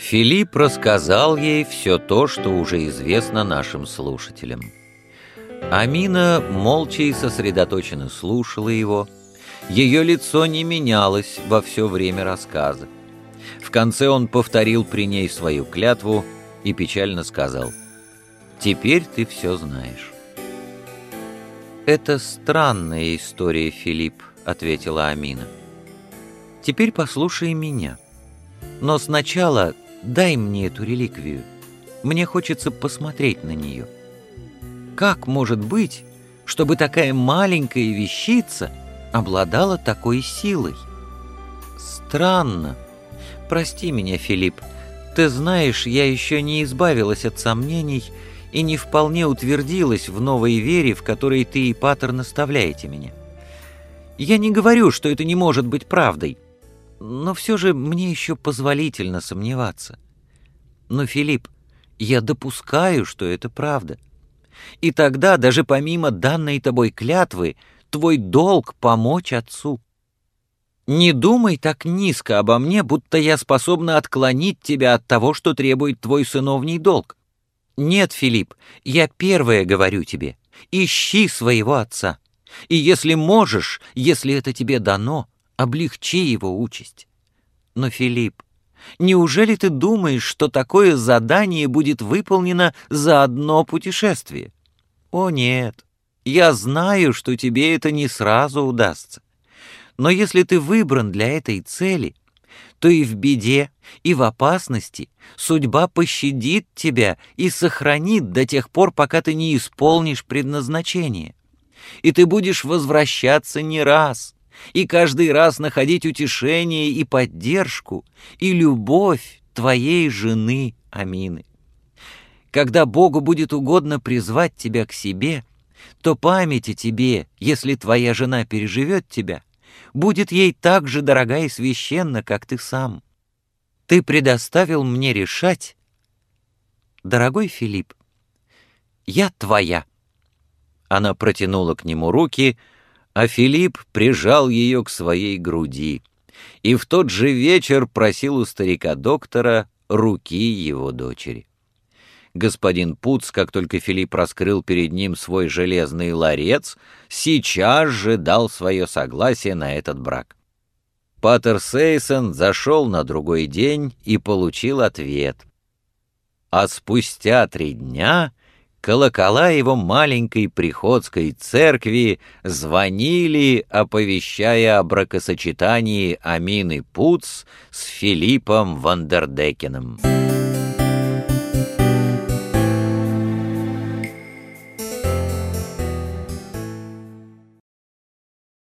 Филипп рассказал ей все то, что уже известно нашим слушателям. Амина молча и сосредоточенно слушала его. Ее лицо не менялось во все время рассказа. В конце он повторил при ней свою клятву и печально сказал «Теперь ты все знаешь». «Это странная история, Филипп», — ответила Амина. «Теперь послушай меня. Но сначала дай мне эту реликвию. Мне хочется посмотреть на нее. Как может быть, чтобы такая маленькая вещица обладала такой силой? Странно. Прости меня, Филипп. Ты знаешь, я еще не избавилась от сомнений и не вполне утвердилась в новой вере, в которой ты и Паттер наставляете меня. Я не говорю, что это не может быть правдой, но все же мне еще позволительно сомневаться. Но, Филипп, я допускаю, что это правда. И тогда, даже помимо данной тобой клятвы, твой долг — помочь отцу. Не думай так низко обо мне, будто я способна отклонить тебя от того, что требует твой сыновний долг. Нет, Филипп, я первое говорю тебе. Ищи своего отца. И если можешь, если это тебе дано, облегчи его участь. Но, Филипп, неужели ты думаешь, что такое задание будет выполнено за одно путешествие? О нет, я знаю, что тебе это не сразу удастся. Но если ты выбран для этой цели, то и в беде, и в опасности судьба пощадит тебя и сохранит до тех пор, пока ты не исполнишь предназначение. И ты будешь возвращаться не раз, и каждый раз находить утешение и поддержку, и любовь твоей жены Амины. Когда Богу будет угодно призвать тебя к себе, то память о тебе, если твоя жена переживет тебя, будет ей так же дорога и священна, как ты сам. Ты предоставил мне решать. Дорогой Филипп, я твоя. Она протянула к нему руки, а Филипп прижал ее к своей груди и в тот же вечер просил у старика-доктора руки его дочери. Господин Пуц, как только Филипп раскрыл перед ним свой железный ларец, сейчас же дал свое согласие на этот брак. Паттер Сейсон зашел на другой день и получил ответ. А спустя три дня колокола его маленькой приходской церкви звонили, оповещая о бракосочетании Амины Пуц с Филиппом Вандердекеном.